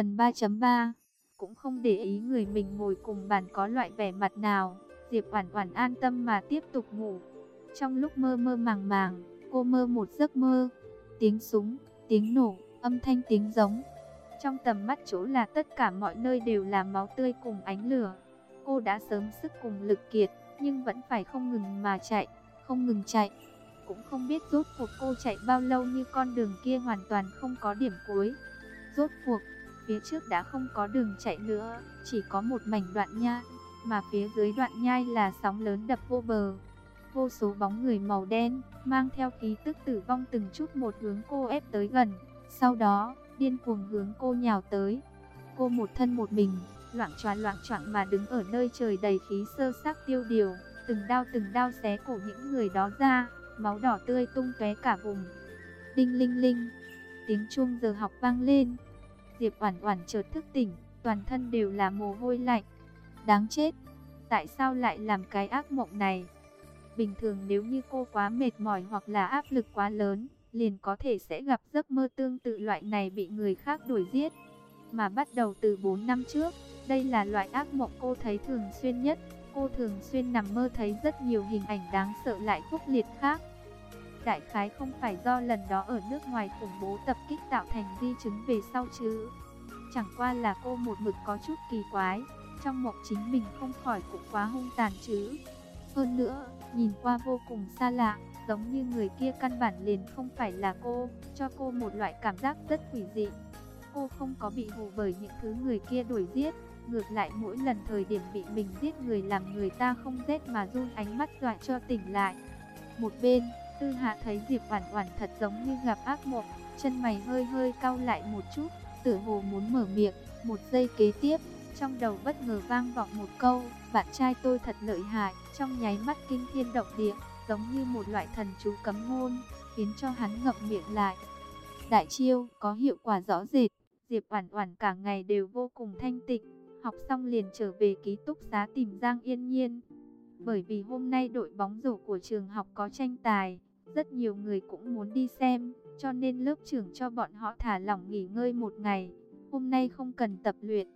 Phần 3.3 Cũng không để ý người mình ngồi cùng bàn có loại vẻ mặt nào, Diệp Oản Oản an tâm mà tiếp tục ngủ. Trong lúc mơ mơ màng màng, cô mơ một giấc mơ, tiếng súng, tiếng nổ, âm thanh tiếng giống. Trong tầm mắt chỗ là tất cả mọi nơi đều là máu tươi cùng ánh lửa. Cô đã sớm sức cùng lực kiệt, nhưng vẫn phải không ngừng mà chạy, không ngừng chạy. Cũng không biết rốt cuộc cô chạy bao lâu như con đường kia hoàn toàn không có điểm cuối. Rốt cuộc, phía trước đã không có đường chạy nữa, chỉ có một mảnh đoạn nhai, mà phía dưới đoạn nhai là sóng lớn đập vô bờ. Vô số bóng người màu đen, mang theo khí tức tử vong từng chút một hướng cô ép tới gần. Sau đó, điên cuồng hướng cô nhào tới. Cô một thân một mình, loạn choạng loạn choạng mà đứng ở nơi trời đầy khí sơ sắc tiêu điều, từng đao từng đao xé cổ những người đó ra, máu đỏ tươi tung tóe cả vùng. Đinh linh linh, tiếng chuông giờ học vang lên. Diệp Oản Oản chợt thức tỉnh, toàn thân đều là mồ hôi lạnh. Đáng chết, tại sao lại làm cái ác mộng này? Bình thường nếu như cô quá mệt mỏi hoặc là áp lực quá lớn, liền có thể sẽ gặp giấc mơ tương tự loại này bị người khác đuổi giết. Mà bắt đầu từ 4 năm trước, đây là loại ác mộng cô thấy thường xuyên nhất. Cô thường xuyên nằm mơ thấy rất nhiều hình ảnh đáng sợ lại khốc liệt khác. Đại khái không phải do lần đó ở nước ngoài khủng bố tập kích tạo thành di chứng về sau chứ. Chẳng qua là cô một mực có chút kỳ quái, trong mộng chính mình không khỏi cũng quá hung tàn chứ. Hơn nữa, nhìn qua vô cùng xa lạ, giống như người kia căn bản liền không phải là cô, cho cô một loại cảm giác rất quỷ dị. Cô không có bị hù bởi những thứ người kia đuổi giết, ngược lại mỗi lần thời điểm bị mình giết người làm người ta không rét mà run ánh mắt dọa cho tỉnh lại. Một bên, Tư Hạ thấy Diệp Oản Oản thật giống như gặp ác mộng, chân mày hơi hơi cau lại một chút, tựa hồ muốn mở miệng, một giây kế tiếp, trong đầu bất ngờ vang vọng một câu, bạn trai tôi thật lợi hại, trong nháy mắt kinh thiên động địa, giống như một loại thần chú cấm ngôn, khiến cho hắn ngậm miệng lại. Đại chiêu có hiệu quả rõ rệt, Diệp Oản Oản cả ngày đều vô cùng thanh tịnh, học xong liền trở về ký túc xá tìm Giang Yên Nhiên. Bởi vì hôm nay đội bóng rổ của trường học có tranh tài, rất nhiều người cũng muốn đi xem, cho nên lớp trưởng cho bọn họ thả lỏng nghỉ ngơi một ngày, hôm nay không cần tập luyện.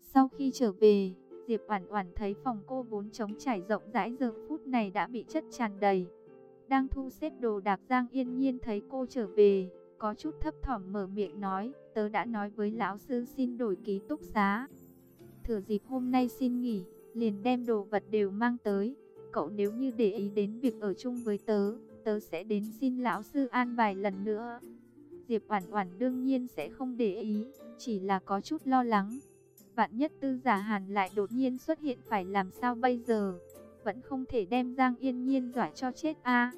Sau khi trở về, Diệp Oản Oản thấy phòng cô vốn trống trải rộng rãi giờ phút này đã bị chất tràn đầy. Đang thu xếp đồ đạc Giang Yên Nhiên thấy cô trở về, có chút thấp thỏm mở miệng nói, tớ đã nói với lão sư xin đổi ký túc xá. Thừa dịp hôm nay xin nghỉ, liền đem đồ vật đều mang tới. Cậu nếu như để ý đến việc ở chung với tớ, tớ sẽ đến xin lão sư an bài lần nữa. Diệp Oản Oản đương nhiên sẽ không để ý, chỉ là có chút lo lắng. Vạn nhất tư giả hàn lại đột nhiên xuất hiện phải làm sao bây giờ? Vẫn không thể đem Giang Yên Nhiên dọa cho chết a.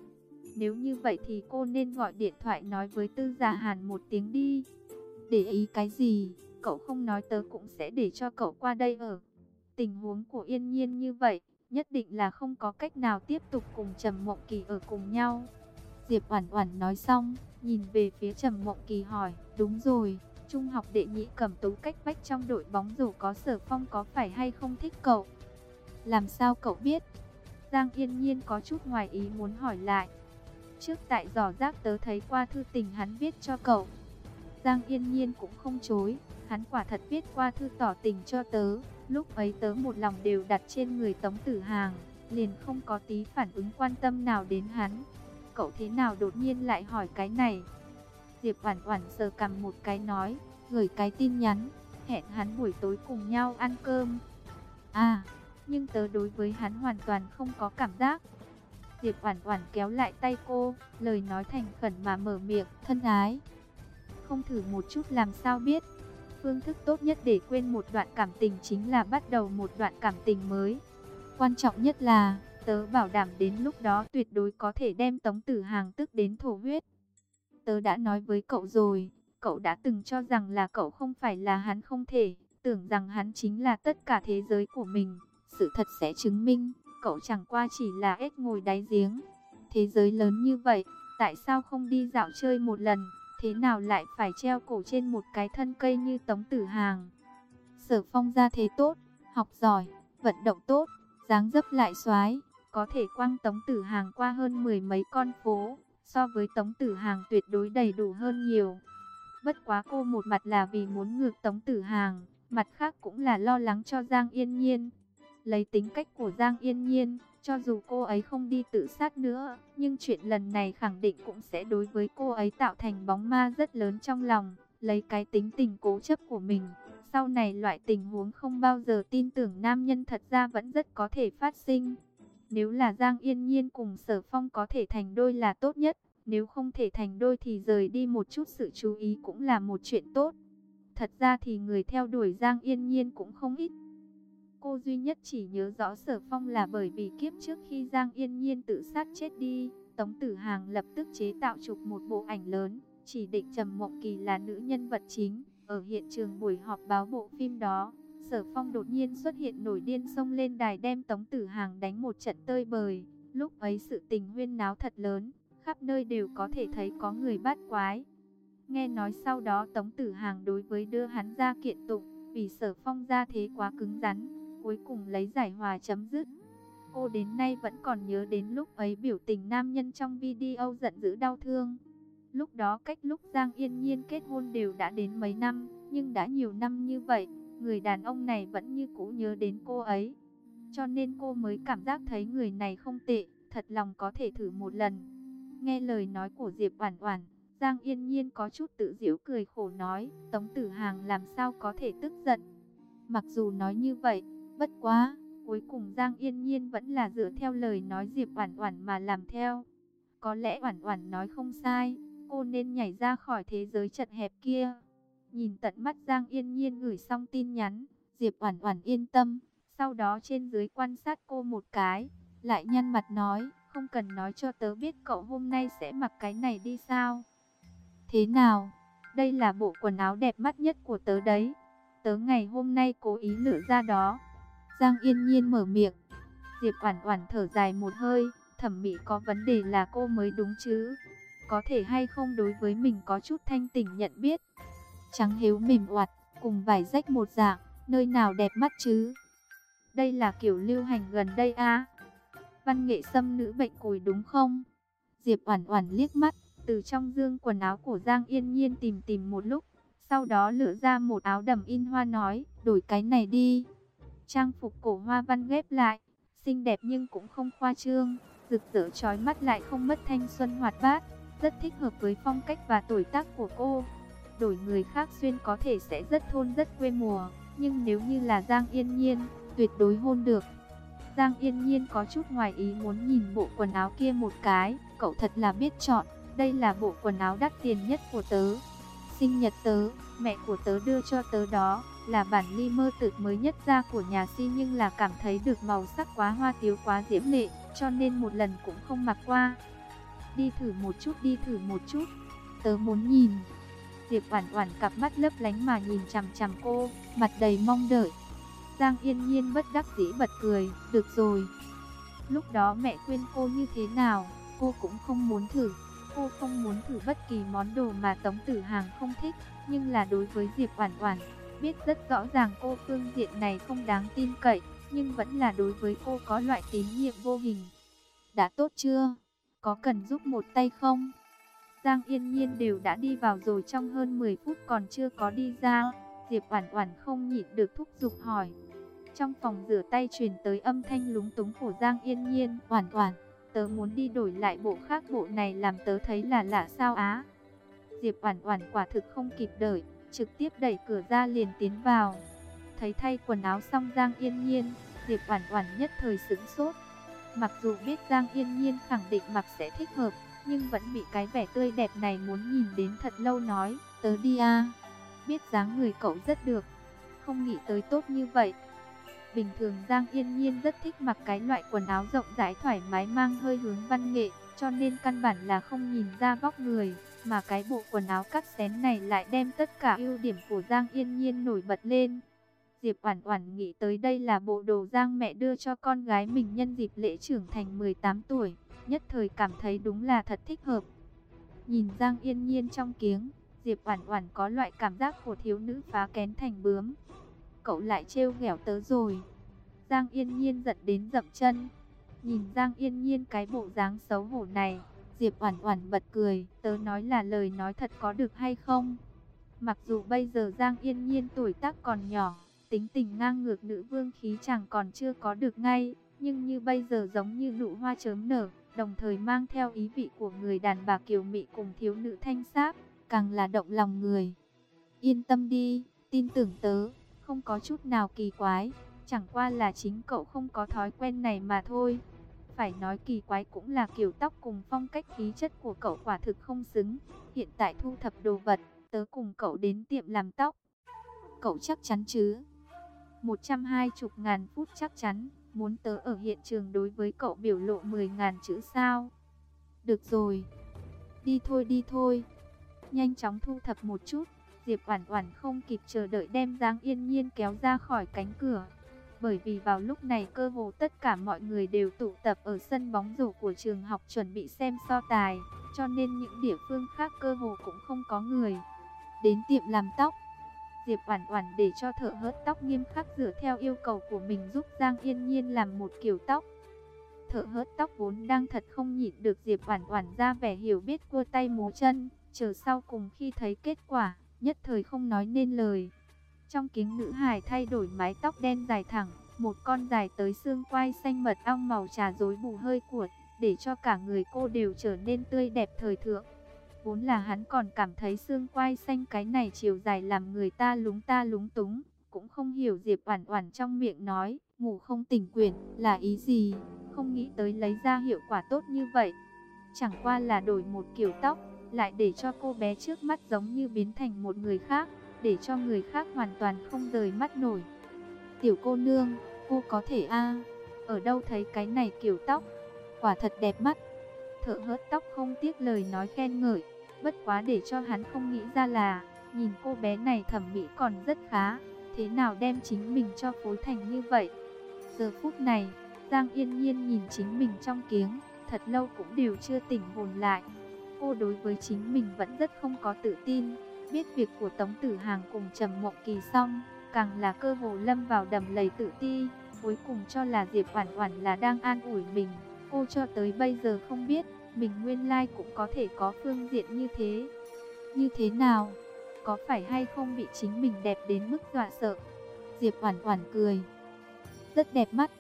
Nếu như vậy thì cô nên gọi điện thoại nói với tư giả hàn một tiếng đi. Để ý cái gì? Cậu không nói tớ cũng sẽ để cho cậu qua đây ở. Tình huống của Yên Nhiên như vậy, nhất định là không có cách nào tiếp tục cùng Trầm Mộng Kỳ ở cùng nhau. Diệp Oản Oản nói xong, nhìn về phía Trầm Mộng Kỳ hỏi, "Đúng rồi, trung học đệ nhị cầm tú cách vách trong đội bóng rổ có sở phong có phải hay không thích cậu? Làm sao cậu biết? Giang yên nhiên có chút ngoài ý muốn hỏi lại. Trước tại giỏ rác tớ thấy qua thư tình hắn viết cho cậu. Giang yên nhiên cũng không chối, hắn quả thật viết qua thư tỏ tình cho tớ. Lúc ấy tớ một lòng đều đặt trên người tống tử hàng, liền không có tí phản ứng quan tâm nào đến hắn. Cậu thế nào đột nhiên lại hỏi cái này? Diệp Oản Oản sờ cầm một cái nói, gửi cái tin nhắn, hẹn hắn buổi tối cùng nhau ăn cơm. À, nhưng tớ đối với hắn hoàn toàn không có cảm giác. Diệp Oản Oản kéo lại tay cô, lời nói thành khẩn mà mở miệng, "Thân ái." Không thử một chút làm sao biết. Phương thức tốt nhất để quên một đoạn cảm tình chính là bắt đầu một đoạn cảm tình mới. Quan trọng nhất là, tớ bảo đảm đến lúc đó tuyệt đối có thể đem Tống Tử Hàng tức đến thổ huyết tớ đã nói với cậu rồi, cậu đã từng cho rằng là cậu không phải là hắn không thể, tưởng rằng hắn chính là tất cả thế giới của mình. Sự thật sẽ chứng minh, cậu chẳng qua chỉ là ếch ngồi đáy giếng. Thế giới lớn như vậy, tại sao không đi dạo chơi một lần, thế nào lại phải treo cổ trên một cái thân cây như tống tử hàng. Sở phong ra thế tốt, học giỏi, vận động tốt, dáng dấp lại xoái, có thể quăng tống tử hàng qua hơn mười mấy con phố so với Tống Tử Hàng tuyệt đối đầy đủ hơn nhiều. Bất quá cô một mặt là vì muốn ngược Tống Tử Hàng, mặt khác cũng là lo lắng cho Giang Yên Nhiên. Lấy tính cách của Giang Yên Nhiên, cho dù cô ấy không đi tự sát nữa, nhưng chuyện lần này khẳng định cũng sẽ đối với cô ấy tạo thành bóng ma rất lớn trong lòng, lấy cái tính tình cố chấp của mình. Sau này loại tình huống không bao giờ tin tưởng nam nhân thật ra vẫn rất có thể phát sinh. Nếu là Giang Yên Nhiên cùng Sở Phong có thể thành đôi là tốt nhất, nếu không thể thành đôi thì rời đi một chút sự chú ý cũng là một chuyện tốt. Thật ra thì người theo đuổi Giang Yên Nhiên cũng không ít. Cô duy nhất chỉ nhớ rõ Sở Phong là bởi vì kiếp trước khi Giang Yên Nhiên tự sát chết đi, Tống Tử Hàng lập tức chế tạo chụp một bộ ảnh lớn, chỉ định Trầm Mộng Kỳ là nữ nhân vật chính. Ở hiện trường buổi họp báo bộ phim đó, Sở Phong đột nhiên xuất hiện nổi điên xông lên đài đem Tống Tử Hàng đánh một trận tơi bời. Lúc ấy sự tình huyên náo thật lớn, khắp nơi đều có thể thấy có người bắt quái. Nghe nói sau đó Tống Tử Hàng đối với đưa hắn ra kiện tụng, vì Sở Phong ra thế quá cứng rắn, cuối cùng lấy giải hòa chấm dứt. Cô đến nay vẫn còn nhớ đến lúc ấy biểu tình nam nhân trong video giận dữ đau thương. Lúc đó cách lúc Giang Yên Nhiên kết hôn đều đã đến mấy năm, nhưng đã nhiều năm như vậy, người đàn ông này vẫn như cũ nhớ đến cô ấy. Cho nên cô mới cảm giác thấy người này không tệ, thật lòng có thể thử một lần. Nghe lời nói của Diệp Oản Oản, Giang Yên Nhiên có chút tự giễu cười khổ nói, Tống Tử Hàng làm sao có thể tức giận. Mặc dù nói như vậy, bất quá, cuối cùng Giang Yên Nhiên vẫn là dựa theo lời nói Diệp Oản Oản mà làm theo. Có lẽ Oản Oản nói không sai, cô nên nhảy ra khỏi thế giới chật hẹp kia. Nhìn tận mắt Giang Yên Nhiên gửi xong tin nhắn, Diệp Oản Oản yên tâm, sau đó trên dưới quan sát cô một cái, lại nhăn mặt nói, không cần nói cho tớ biết cậu hôm nay sẽ mặc cái này đi sao. Thế nào? Đây là bộ quần áo đẹp mắt nhất của tớ đấy. Tớ ngày hôm nay cố ý lựa ra đó. Giang Yên Nhiên mở miệng. Diệp Oản Oản thở dài một hơi, thẩm mỹ có vấn đề là cô mới đúng chứ. Có thể hay không đối với mình có chút thanh tỉnh nhận biết. Trắng hiếu mềm oặt, cùng vải rách một dạng, nơi nào đẹp mắt chứ? Đây là kiểu lưu hành gần đây a. Văn nghệ xâm nữ bệnh cùi đúng không? Diệp Oản Oản liếc mắt, từ trong dương quần áo của Giang Yên Nhiên tìm tìm một lúc, sau đó lựa ra một áo đầm in hoa nói, đổi cái này đi. Trang phục cổ hoa văn ghép lại, xinh đẹp nhưng cũng không khoa trương, rực rỡ chói mắt lại không mất thanh xuân hoạt bát, rất thích hợp với phong cách và tuổi tác của cô. Đổi người khác xuyên có thể sẽ rất thôn rất quê mùa, nhưng nếu như là Giang Yên Nhiên, tuyệt đối hôn được. Giang Yên Nhiên có chút ngoài ý muốn nhìn bộ quần áo kia một cái, cậu thật là biết chọn, đây là bộ quần áo đắt tiền nhất của tớ. Sinh nhật tớ, mẹ của tớ đưa cho tớ đó, là bản ly mơ tự mới nhất ra của nhà si nhưng là cảm thấy được màu sắc quá hoa tiếu quá diễm lệ, cho nên một lần cũng không mặc qua. Đi thử một chút, đi thử một chút, tớ muốn nhìn. Diệp Oản Oản cặp mắt lấp lánh mà nhìn chằm chằm cô, mặt đầy mong đợi. Giang Yên Nhiên bất đắc dĩ bật cười, "Được rồi." Lúc đó mẹ khuyên cô như thế nào, cô cũng không muốn thử. Cô không muốn thử bất kỳ món đồ mà Tống Tử Hàng không thích, nhưng là đối với Diệp Oản Oản, biết rất rõ ràng cô phương diện này không đáng tin cậy, nhưng vẫn là đối với cô có loại tín nhiệm vô hình. Đã tốt chưa? Có cần giúp một tay không? Giang Yên Nhiên đều đã đi vào rồi trong hơn 10 phút còn chưa có đi ra. Diệp Oản Oản không nhịn được thúc giục hỏi. Trong phòng rửa tay truyền tới âm thanh lúng túng của Giang Yên Nhiên, "Oản Oản, tớ muốn đi đổi lại bộ khác, bộ này làm tớ thấy là lạ sao á?" Diệp Oản Oản quả thực không kịp đợi, trực tiếp đẩy cửa ra liền tiến vào. Thấy thay quần áo xong Giang Yên Nhiên, Diệp Oản Oản nhất thời sững sốt. Mặc dù biết Giang Yên Nhiên khẳng định mặc sẽ thích hợp, nhưng vẫn bị cái vẻ tươi đẹp này muốn nhìn đến thật lâu nói, tớ đi a. Biết dáng người cậu rất được, không nghĩ tới tốt như vậy. Bình thường Giang Yên Nhiên rất thích mặc cái loại quần áo rộng rãi thoải mái mang hơi hướng văn nghệ, cho nên căn bản là không nhìn ra vóc người, mà cái bộ quần áo cắt xén này lại đem tất cả ưu điểm của Giang Yên Nhiên nổi bật lên. Diệp Oản Oản nghĩ tới đây là bộ đồ Giang mẹ đưa cho con gái mình nhân dịp lễ trưởng thành 18 tuổi, nhất thời cảm thấy đúng là thật thích hợp. Nhìn Giang Yên Nhiên trong kiếng, Diệp Oản Oản có loại cảm giác của thiếu nữ phá kén thành bướm. Cậu lại trêu ghẹo tớ rồi. Giang Yên Nhiên giận đến dậm chân. Nhìn Giang Yên Nhiên cái bộ dáng xấu hổ này, Diệp Oản Oản bật cười, tớ nói là lời nói thật có được hay không? Mặc dù bây giờ Giang Yên Nhiên tuổi tác còn nhỏ, tính tình ngang ngược nữ vương khí chẳng còn chưa có được ngay, nhưng như bây giờ giống như nụ hoa chớm nở, đồng thời mang theo ý vị của người đàn bà kiều mị cùng thiếu nữ thanh sáp, càng là động lòng người. Yên tâm đi, tin tưởng tớ, không có chút nào kỳ quái, chẳng qua là chính cậu không có thói quen này mà thôi. Phải nói kỳ quái cũng là kiểu tóc cùng phong cách khí chất của cậu quả thực không xứng. Hiện tại thu thập đồ vật, tớ cùng cậu đến tiệm làm tóc. Cậu chắc chắn chứ? 120 ngàn phút chắc chắn, muốn tớ ở hiện trường đối với cậu biểu lộ 10 ngàn chữ sao? Được rồi, đi thôi đi thôi. Nhanh chóng thu thập một chút, Diệp Oản Oản không kịp chờ đợi đem Giang Yên Nhiên kéo ra khỏi cánh cửa. Bởi vì vào lúc này cơ hồ tất cả mọi người đều tụ tập ở sân bóng rổ của trường học chuẩn bị xem so tài, cho nên những địa phương khác cơ hồ cũng không có người. Đến tiệm làm tóc, Diệp Oản Oản để cho thợ hớt tóc nghiêm khắc dựa theo yêu cầu của mình giúp Giang Yên Nhiên làm một kiểu tóc. Thợ hớt tóc vốn đang thật không nhịn được Diệp Oản Oản ra vẻ hiểu biết cua tay múa chân, chờ sau cùng khi thấy kết quả, nhất thời không nói nên lời. Trong kính nữ hài thay đổi mái tóc đen dài thẳng, một con dài tới xương quai xanh mật ong màu trà rối bù hơi cuột, để cho cả người cô đều trở nên tươi đẹp thời thượng. Vốn là hắn còn cảm thấy xương quai xanh cái này chiều dài làm người ta lúng ta lúng túng, cũng không hiểu Diệp Oản Oản trong miệng nói, ngủ không tỉnh quyển là ý gì, không nghĩ tới lấy ra hiệu quả tốt như vậy. Chẳng qua là đổi một kiểu tóc, lại để cho cô bé trước mắt giống như biến thành một người khác, để cho người khác hoàn toàn không rời mắt nổi. Tiểu cô nương, cô có thể a ở đâu thấy cái này kiểu tóc, quả thật đẹp mắt. Thợ hớt tóc không tiếc lời nói khen ngợi, bất quá để cho hắn không nghĩ ra là, nhìn cô bé này thẩm mỹ còn rất khá, thế nào đem chính mình cho phối thành như vậy. Giờ phút này, Giang Yên Nhiên nhìn chính mình trong kiếng, thật lâu cũng đều chưa tỉnh hồn lại. Cô đối với chính mình vẫn rất không có tự tin, biết việc của Tống Tử Hàng cùng Trầm Mộng Kỳ xong, càng là cơ hồ lâm vào đầm lầy tự ti, cuối cùng cho là Diệp Oản Oản là đang an ủi mình. Cô cho tới bây giờ không biết, mình nguyên lai cũng có thể có phương diện như thế. Như thế nào? Có phải hay không bị chính mình đẹp đến mức dọa sợ? Diệp Oản Oản cười. Rất đẹp mắt.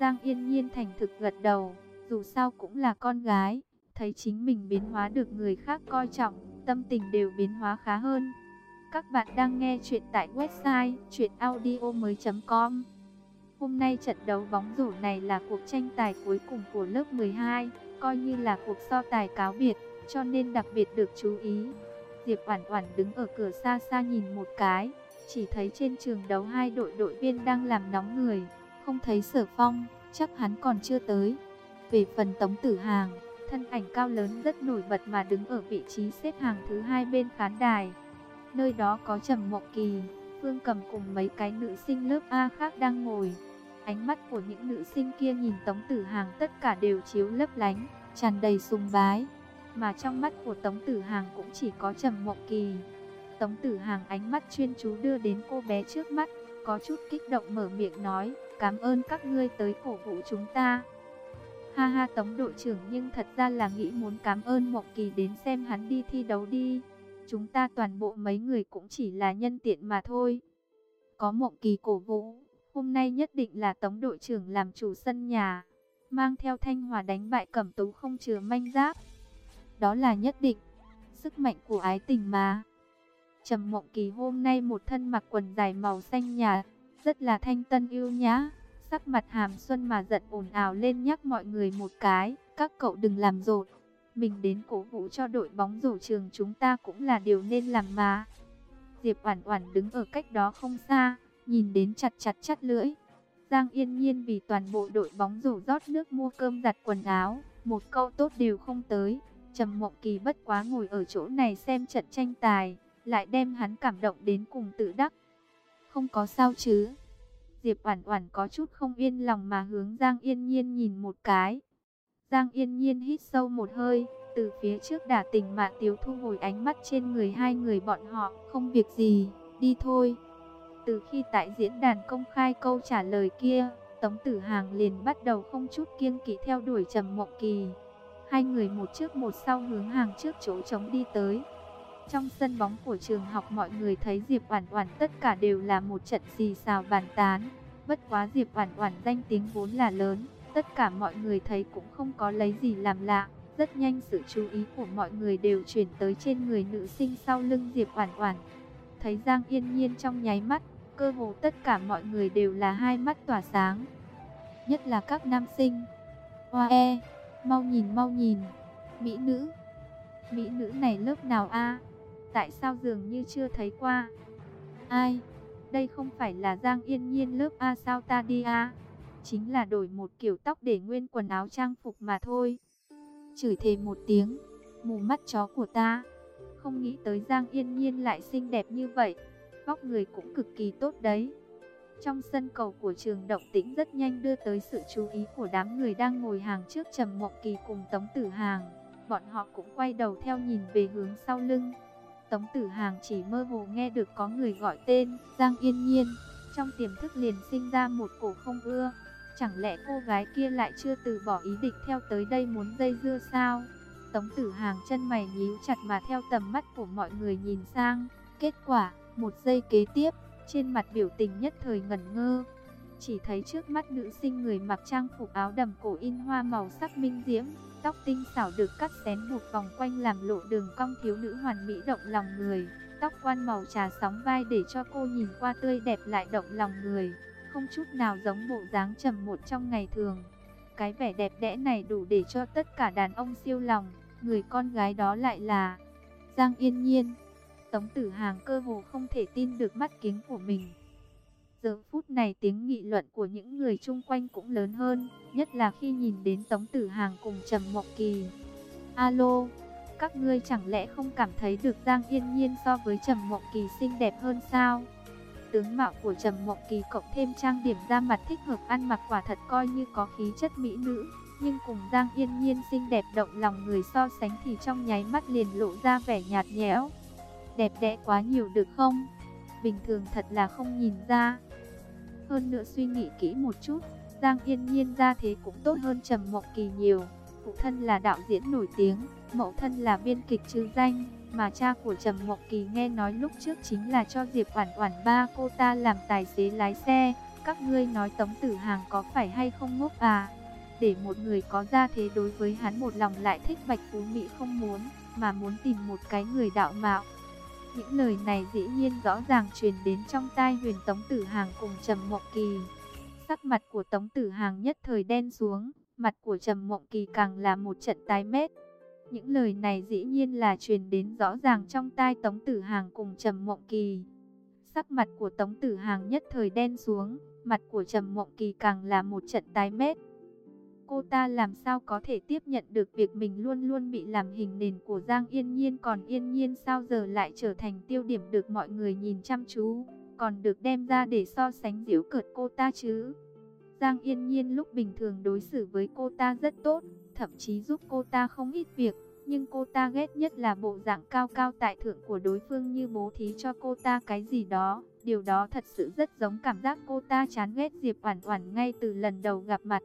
Giang Yên Nhiên thành thực gật đầu, dù sao cũng là con gái, thấy chính mình biến hóa được người khác coi trọng, tâm tình đều biến hóa khá hơn. Các bạn đang nghe chuyện tại website chuyenaudio.com Hôm nay trận đấu bóng rổ này là cuộc tranh tài cuối cùng của lớp 12, coi như là cuộc so tài cáo biệt, cho nên đặc biệt được chú ý. Diệp Oản Oản đứng ở cửa xa xa nhìn một cái, chỉ thấy trên trường đấu hai đội đội viên đang làm nóng người, không thấy Sở Phong, chắc hắn còn chưa tới. Về phần Tống Tử Hàng, thân ảnh cao lớn rất nổi bật mà đứng ở vị trí xếp hàng thứ hai bên khán đài. Nơi đó có Trầm Mộng Kỳ, Phương Cầm cùng mấy cái nữ sinh lớp A khác đang ngồi. Ánh mắt của những nữ sinh kia nhìn Tống Tử Hàng tất cả đều chiếu lấp lánh, tràn đầy sùng bái. Mà trong mắt của Tống Tử Hàng cũng chỉ có Trầm Mộng Kỳ. Tống Tử Hàng ánh mắt chuyên chú đưa đến cô bé trước mắt, có chút kích động mở miệng nói, cảm ơn các ngươi tới cổ vũ chúng ta. Ha ha Tống đội trưởng nhưng thật ra là nghĩ muốn cảm ơn Mộng Kỳ đến xem hắn đi thi đấu đi. Chúng ta toàn bộ mấy người cũng chỉ là nhân tiện mà thôi. Có Mộng Kỳ cổ vũ, hôm nay nhất định là Tống đội trưởng làm chủ sân nhà. Mang theo Thanh Hòa đánh bại Cẩm Tú không chừa manh giáp. Đó là nhất định. Sức mạnh của ái tình mà. Trầm Mộng Kỳ hôm nay một thân mặc quần dài màu xanh nhà, rất là thanh tân yêu nhã sắc mặt hàm xuân mà giận ồn ào lên nhắc mọi người một cái, các cậu đừng làm rộn. Mình đến cổ vũ cho đội bóng rổ trường chúng ta cũng là điều nên làm mà. Diệp Oản Oản đứng ở cách đó không xa, nhìn đến chặt chặt chắt lưỡi. Giang Yên Nhiên vì toàn bộ đội bóng rổ rót nước mua cơm giặt quần áo, một câu tốt đều không tới. Trầm Mộng Kỳ bất quá ngồi ở chỗ này xem trận tranh tài, lại đem hắn cảm động đến cùng tự đắc. Không có sao chứ? Diệp Oản Oản có chút không yên lòng mà hướng Giang Yên Nhiên nhìn một cái. Giang Yên Nhiên hít sâu một hơi, từ phía trước đả tình Mạn Tiếu thu hồi ánh mắt trên người hai người bọn họ, không việc gì, đi thôi. Từ khi tại diễn đàn công khai câu trả lời kia, Tống Tử Hàng liền bắt đầu không chút kiêng kỵ theo đuổi Trầm Mộng Kỳ. Hai người một trước một sau hướng hàng trước chỗ trống đi tới. Trong sân bóng của trường học mọi người thấy Diệp Oản Oản tất cả đều là một trận xì xào bàn tán. Bất quá Diệp Oản Oản danh tiếng vốn là lớn, tất cả mọi người thấy cũng không có lấy gì làm lạ. Rất nhanh sự chú ý của mọi người đều chuyển tới trên người nữ sinh sau lưng Diệp Oản Oản. Thấy Giang Yên Nhiên trong nháy mắt, cơ hồ tất cả mọi người đều là hai mắt tỏa sáng. Nhất là các nam sinh. Hoa e, mau nhìn mau nhìn, mỹ nữ. Mỹ nữ này lớp nào a? Tại sao dường như chưa thấy qua? Ai? Đây không phải là Giang Yên Nhiên lớp A sao ta đi a? Chính là đổi một kiểu tóc để nguyên quần áo trang phục mà thôi. Chửi thề một tiếng, mù mắt chó của ta. Không nghĩ tới Giang Yên Nhiên lại xinh đẹp như vậy. Vóc người cũng cực kỳ tốt đấy. Trong sân cầu của trường Động Tĩnh rất nhanh đưa tới sự chú ý của đám người đang ngồi hàng trước Trầm Mộng Kỳ cùng Tống Tử Hàng. Bọn họ cũng quay đầu theo nhìn về hướng sau lưng. Tống Tử Hàng chỉ mơ hồ nghe được có người gọi tên Giang Yên Nhiên. Trong tiềm thức liền sinh ra một cổ không ưa. Chẳng lẽ cô gái kia lại chưa từ bỏ ý định theo tới đây muốn dây dưa sao? Tống Tử Hàng chân mày nhíu chặt mà theo tầm mắt của mọi người nhìn sang. Kết quả, một giây kế tiếp, trên mặt biểu tình nhất thời ngẩn ngơ. Chỉ thấy trước mắt nữ sinh người mặc trang phục áo đầm cổ in hoa màu sắc minh diễm, tóc tinh xảo được cắt xén buộc vòng quanh làm lộ đường cong thiếu nữ hoàn mỹ động lòng người. Tóc quan màu trà sóng vai để cho cô nhìn qua tươi đẹp lại động lòng người, không chút nào giống bộ dáng trầm một trong ngày thường. Cái vẻ đẹp đẽ này đủ để cho tất cả đàn ông siêu lòng, người con gái đó lại là Giang Yên Nhiên. Tống Tử Hàng cơ hồ không thể tin được mắt kính của mình. Giờ phút này tiếng nghị luận của những người chung quanh cũng lớn hơn, nhất là khi nhìn đến Tống Tử Hàng cùng Trầm Mộng Kỳ. Alo, các ngươi chẳng lẽ không cảm thấy được Giang Yên Nhiên so với Trầm Mộng Kỳ xinh đẹp hơn sao? Tướng mạo của Trầm Mộng Kỳ cộng thêm trang điểm da mặt thích hợp ăn mặc quả thật coi như có khí chất mỹ nữ, nhưng cùng Giang Yên Nhiên xinh đẹp động lòng người so sánh thì trong nháy mắt liền lộ ra vẻ nhạt nhẽo đẹp đẽ quá nhiều được không? Bình thường thật là không nhìn ra. Hơn nữa suy nghĩ kỹ một chút, Giang Yên Nhiên ra thế cũng tốt hơn Trầm Mộng Kỳ nhiều. Phụ thân là đạo diễn nổi tiếng, mẫu thân là biên kịch chứ danh, mà cha của Trầm Mộng Kỳ nghe nói lúc trước chính là cho Diệp Oản Oản ba cô ta làm tài xế lái xe. Các ngươi nói Tống Tử Hàng có phải hay không ngốc à? Để một người có gia thế đối với hắn một lòng lại thích Bạch Phú Mỹ không muốn, mà muốn tìm một cái người đạo mạo, những lời này dĩ nhiên rõ ràng truyền đến trong tai huyền Tống Tử Hàng cùng Trầm Mộng Kỳ. Sắc mặt của Tống Tử Hàng nhất thời đen xuống, mặt của Trầm Mộng Kỳ càng là một trận tái mét. Những lời này dĩ nhiên là truyền đến rõ ràng trong tai Tống Tử Hàng cùng Trầm Mộng Kỳ. Sắc mặt của Tống Tử Hàng nhất thời đen xuống, mặt của Trầm Mộng Kỳ càng là một trận tái mét. Cô ta làm sao có thể tiếp nhận được việc mình luôn luôn bị làm hình nền của Giang Yên Nhiên còn Yên Nhiên sao giờ lại trở thành tiêu điểm được mọi người nhìn chăm chú, còn được đem ra để so sánh giễu cợt cô ta chứ. Giang Yên Nhiên lúc bình thường đối xử với cô ta rất tốt, thậm chí giúp cô ta không ít việc, nhưng cô ta ghét nhất là bộ dạng cao cao tại thượng của đối phương như bố thí cho cô ta cái gì đó. Điều đó thật sự rất giống cảm giác cô ta chán ghét Diệp Oản Oản ngay từ lần đầu gặp mặt.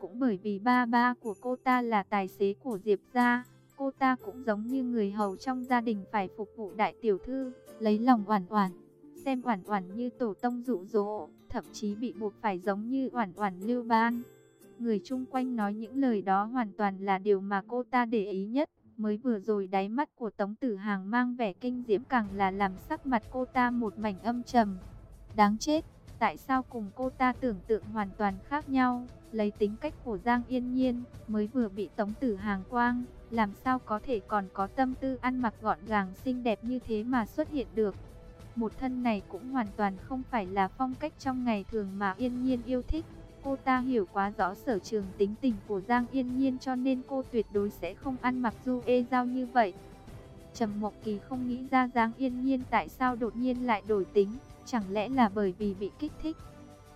Cũng bởi vì ba ba của cô ta là tài xế của Diệp gia, cô ta cũng giống như người hầu trong gia đình phải phục vụ đại tiểu thư, lấy lòng Oản Oản, xem Oản Oản như tổ tông dụ dỗ, thậm chí bị buộc phải giống như Oản Oản Lưu Ban. Người chung quanh nói những lời đó hoàn toàn là điều mà cô ta để ý nhất. Mới vừa rồi đáy mắt của Tống Tử Hàng mang vẻ kinh diễm càng là làm sắc mặt cô ta một mảnh âm trầm. Đáng chết, tại sao cùng cô ta tưởng tượng hoàn toàn khác nhau? lấy tính cách của Giang Yên Nhiên, mới vừa bị Tống Tử Hàng quang, làm sao có thể còn có tâm tư ăn mặc gọn gàng xinh đẹp như thế mà xuất hiện được. Một thân này cũng hoàn toàn không phải là phong cách trong ngày thường mà Yên Nhiên yêu thích. Cô ta hiểu quá rõ sở trường tính tình của Giang Yên Nhiên cho nên cô tuyệt đối sẽ không ăn mặc du ê giao như vậy. Trầm Mộc Kỳ không nghĩ ra Giang Yên Nhiên tại sao đột nhiên lại đổi tính, chẳng lẽ là bởi vì bị kích thích.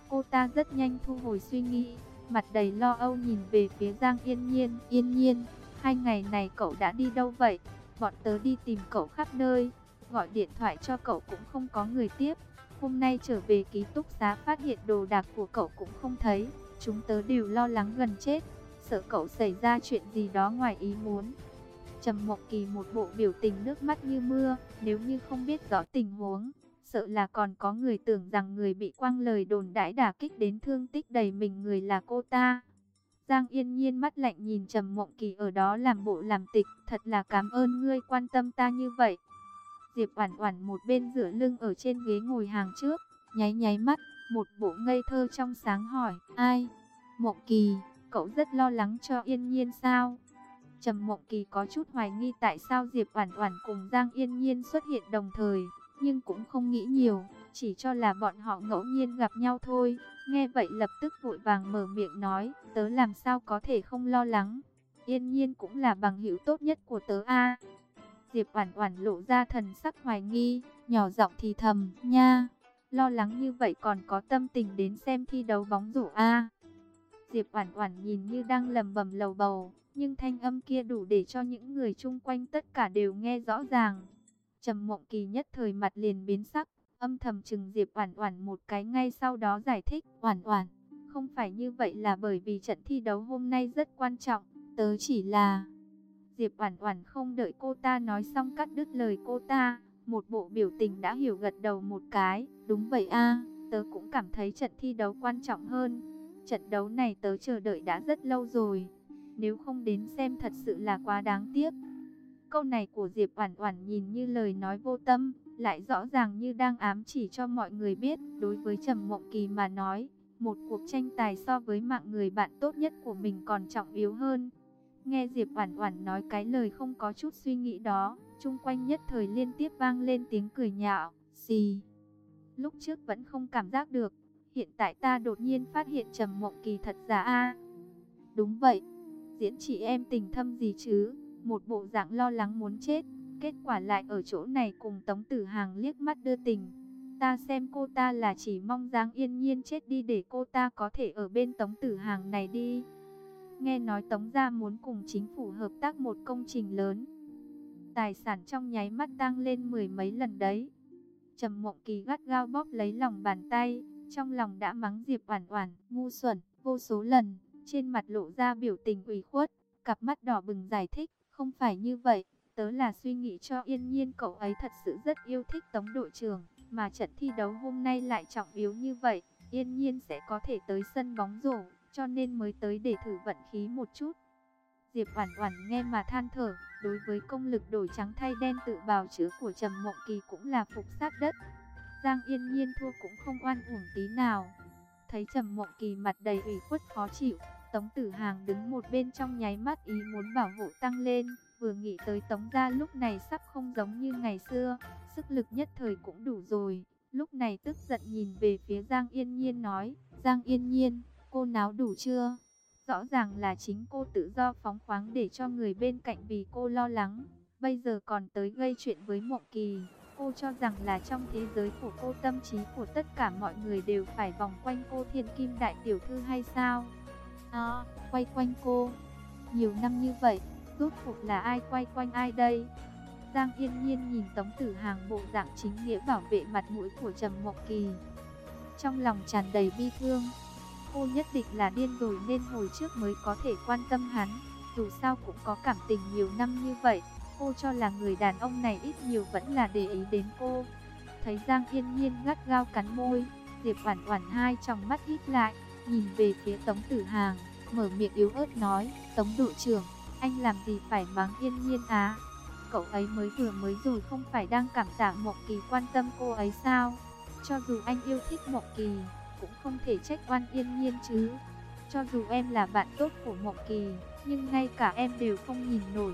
Cô ta rất nhanh thu hồi suy nghĩ, mặt đầy lo âu nhìn về phía Giang Yên Nhiên. Yên Nhiên, hai ngày này cậu đã đi đâu vậy? Bọn tớ đi tìm cậu khắp nơi, gọi điện thoại cho cậu cũng không có người tiếp. Hôm nay trở về ký túc xá phát hiện đồ đạc của cậu cũng không thấy. Chúng tớ đều lo lắng gần chết, sợ cậu xảy ra chuyện gì đó ngoài ý muốn. Trầm Mộng Kỳ một bộ biểu tình nước mắt như mưa, nếu như không biết rõ tình huống, sợ là còn có người tưởng rằng người bị quăng lời đồn đãi đả kích đến thương tích đầy mình người là cô ta. Giang Yên Nhiên mắt lạnh nhìn Trầm Mộng Kỳ ở đó làm bộ làm tịch, thật là cảm ơn ngươi quan tâm ta như vậy. Diệp Oản Oản một bên rửa lưng ở trên ghế ngồi hàng trước, nháy nháy mắt, một bộ ngây thơ trong sáng hỏi, "Ai?" "Mộng Kỳ, cậu rất lo lắng cho Yên Nhiên sao?" Trầm Mộng Kỳ có chút hoài nghi tại sao Diệp Oản Oản cùng Giang Yên Nhiên xuất hiện đồng thời, nhưng cũng không nghĩ nhiều, chỉ cho là bọn họ ngẫu nhiên gặp nhau thôi. Nghe vậy lập tức vội vàng mở miệng nói, tớ làm sao có thể không lo lắng. Yên nhiên cũng là bằng hữu tốt nhất của tớ a. Diệp Oản Oản lộ ra thần sắc hoài nghi, nhỏ giọng thì thầm, "Nha, lo lắng như vậy còn có tâm tình đến xem thi đấu bóng rổ a?" Diệp Oản Oản nhìn như đang lẩm bẩm lầu bầu, nhưng thanh âm kia đủ để cho những người chung quanh tất cả đều nghe rõ ràng. Trầm Mộng Kỳ nhất thời mặt liền biến sắc, âm thầm chừng Diệp Oản Oản một cái ngay sau đó giải thích, "Oản Oản, không phải như vậy là bởi vì trận thi đấu hôm nay rất quan trọng, tớ chỉ là..." Diệp Oản Oản không đợi cô ta nói xong cắt đứt lời cô ta, một bộ biểu tình đã hiểu gật đầu một cái, "Đúng vậy a, tớ cũng cảm thấy trận thi đấu quan trọng hơn. Trận đấu này tớ chờ đợi đã rất lâu rồi, nếu không đến xem thật sự là quá đáng tiếc." Câu này của Diệp Oản Oản nhìn như lời nói vô tâm, lại rõ ràng như đang ám chỉ cho mọi người biết, đối với Trầm Mộng Kỳ mà nói, một cuộc tranh tài so với mạng người bạn tốt nhất của mình còn trọng yếu hơn. Nghe Diệp Oản Oản nói cái lời không có chút suy nghĩ đó, chung quanh nhất thời liên tiếp vang lên tiếng cười nhạo, gì? Lúc trước vẫn không cảm giác được, hiện tại ta đột nhiên phát hiện Trầm Mộng Kỳ thật giả a. Đúng vậy, diễn chị em tình thâm gì chứ? Một bộ dạng lo lắng muốn chết, kết quả lại ở chỗ này cùng Tống Tử Hàng liếc mắt đưa tình. Ta xem cô ta là chỉ mong Giang Yên Nhiên chết đi để cô ta có thể ở bên Tống Tử Hàng này đi. Nghe nói Tống gia muốn cùng chính phủ hợp tác một công trình lớn. Tài sản trong nháy mắt tăng lên mười mấy lần đấy. Trầm Mộng Kỳ gắt gao bóp lấy lòng bàn tay, trong lòng đã mắng Diệp Oản Oản ngu xuẩn vô số lần, trên mặt lộ ra biểu tình ủy khuất, cặp mắt đỏ bừng giải thích, không phải như vậy, tớ là suy nghĩ cho yên nhiên cậu ấy thật sự rất yêu thích tống đội trưởng, mà trận thi đấu hôm nay lại trọng yếu như vậy, yên nhiên sẽ có thể tới sân bóng rổ, cho nên mới tới để thử vận khí một chút. Diệp Oản Oản nghe mà than thở, đối với công lực đổi trắng thay đen tự bào chữa của Trầm Mộng Kỳ cũng là phục sát đất. Giang Yên Nhiên thua cũng không oan uổng tí nào. Thấy Trầm Mộng Kỳ mặt đầy ủy khuất khó chịu, Tống Tử Hàng đứng một bên trong nháy mắt ý muốn bảo hộ tăng lên, vừa nghĩ tới Tống gia lúc này sắp không giống như ngày xưa, sức lực nhất thời cũng đủ rồi. Lúc này tức giận nhìn về phía Giang Yên Nhiên nói, Giang Yên Nhiên, cô náo đủ chưa? Rõ ràng là chính cô tự do phóng khoáng để cho người bên cạnh vì cô lo lắng, bây giờ còn tới gây chuyện với Mộng Kỳ. Cô cho rằng là trong thế giới của cô tâm trí của tất cả mọi người đều phải vòng quanh cô thiên kim đại tiểu thư hay sao? À, quay quanh cô. Nhiều năm như vậy, rốt cuộc là ai quay quanh ai đây? Giang Yên Nhiên nhìn Tống Tử Hàng bộ dạng chính nghĩa bảo vệ mặt mũi của Trầm Mộng Kỳ. Trong lòng tràn đầy bi thương, cô nhất định là điên rồi nên hồi trước mới có thể quan tâm hắn. Dù sao cũng có cảm tình nhiều năm như vậy, cô cho là người đàn ông này ít nhiều vẫn là để ý đến cô. Thấy Giang Yên Nhiên gắt gao cắn môi, Diệp Oản Oản hai trong mắt hít lại, nhìn về phía Tống Tử Hàng, mở miệng yếu ớt nói, Tống đội trưởng, anh làm gì phải mắng yên nhiên á? Cậu ấy mới vừa mới rồi không phải đang cảm tạ Mộng Kỳ quan tâm cô ấy sao? Cho dù anh yêu thích Mộng Kỳ, cũng không thể trách oan yên nhiên chứ. Cho dù em là bạn tốt của Mộng Kỳ, nhưng ngay cả em đều không nhìn nổi.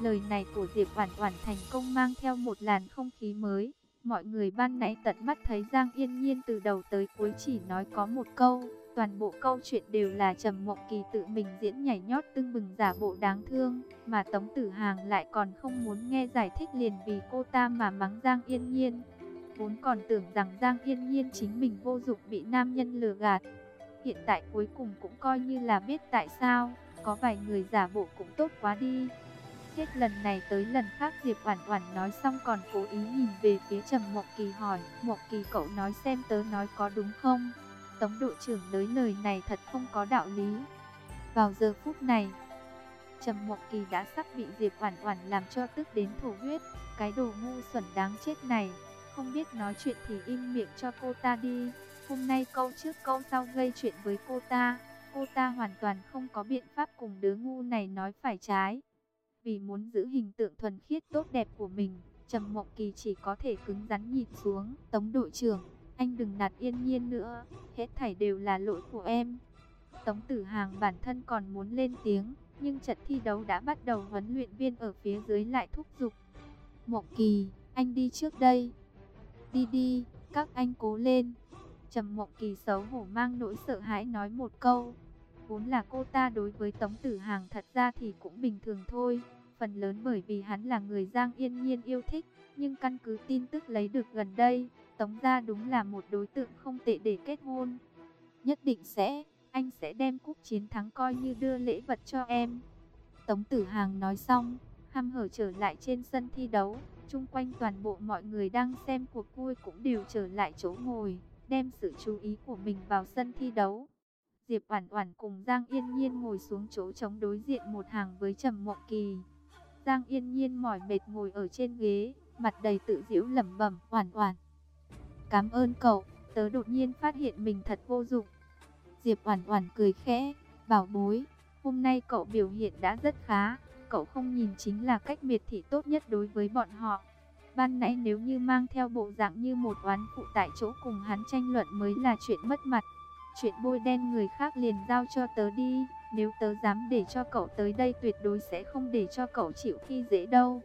Lời này của Diệp Oản Oản thành công mang theo một làn không khí mới. Mọi người ban nãy tận mắt thấy Giang Yên Nhiên từ đầu tới cuối chỉ nói có một câu, toàn bộ câu chuyện đều là Trầm Mộng Kỳ tự mình diễn nhảy nhót tưng bừng giả bộ đáng thương, mà Tống Tử Hàng lại còn không muốn nghe giải thích liền vì cô ta mà mắng Giang Yên Nhiên. Vốn còn tưởng rằng Giang Yên Nhiên chính mình vô dụng bị nam nhân lừa gạt. Hiện tại cuối cùng cũng coi như là biết tại sao, có vài người giả bộ cũng tốt quá đi. Hết lần này tới lần khác Diệp Oản Oản nói xong còn cố ý nhìn về phía Trầm Mộng Kỳ hỏi, "Mộng Kỳ cậu nói xem tớ nói có đúng không?" Tống đội trưởng nói lời này thật không có đạo lý. Vào giờ phút này, Trầm Mộng Kỳ đã sắp bị Diệp Oản Oản làm cho tức đến thổ huyết, cái đồ ngu xuẩn đáng chết này, không biết nói chuyện thì im miệng cho cô ta đi. Hôm nay câu trước câu sau gây chuyện với cô ta, cô ta hoàn toàn không có biện pháp cùng đứa ngu này nói phải trái. Vì muốn giữ hình tượng thuần khiết tốt đẹp của mình, Trầm Mộng Kỳ chỉ có thể cứng rắn nhìn xuống. Tống đội trưởng, anh đừng nạt yên nhiên nữa, hết thảy đều là lỗi của em. Tống Tử Hàng bản thân còn muốn lên tiếng, nhưng trận thi đấu đã bắt đầu huấn luyện viên ở phía dưới lại thúc giục. Mộng Kỳ, anh đi trước đây. Đi đi, các anh cố lên. Trầm Mộng Kỳ xấu hổ mang nỗi sợ hãi nói một câu. Vốn là cô ta đối với Tống Tử Hàng thật ra thì cũng bình thường thôi. Phần lớn bởi vì hắn là người Giang Yên Nhiên yêu thích. Nhưng căn cứ tin tức lấy được gần đây, Tống gia đúng là một đối tượng không tệ để kết hôn. Nhất định sẽ, anh sẽ đem cúp chiến thắng coi như đưa lễ vật cho em. Tống Tử Hàng nói xong, hăm hở trở lại trên sân thi đấu. Trung quanh toàn bộ mọi người đang xem cuộc vui cũng đều trở lại chỗ ngồi, đem sự chú ý của mình vào sân thi đấu. Diệp Oản Oản cùng Giang Yên Nhiên ngồi xuống chỗ trống đối diện một hàng với Trầm Mộng Kỳ. Giang Yên Nhiên mỏi mệt ngồi ở trên ghế, mặt đầy tự giễu lẩm bẩm, "Oản Oản, cảm ơn cậu, tớ đột nhiên phát hiện mình thật vô dụng." Diệp Oản Oản cười khẽ, "Bảo bối, hôm nay cậu biểu hiện đã rất khá, cậu không nhìn chính là cách miệt thị tốt nhất đối với bọn họ. Ban nãy nếu như mang theo bộ dạng như một oán phụ tại chỗ cùng hắn tranh luận mới là chuyện mất mặt. Chuyện bôi đen người khác liền giao cho tớ đi, nếu tớ dám để cho cậu tới đây tuyệt đối sẽ không để cho cậu chịu khi dễ đâu.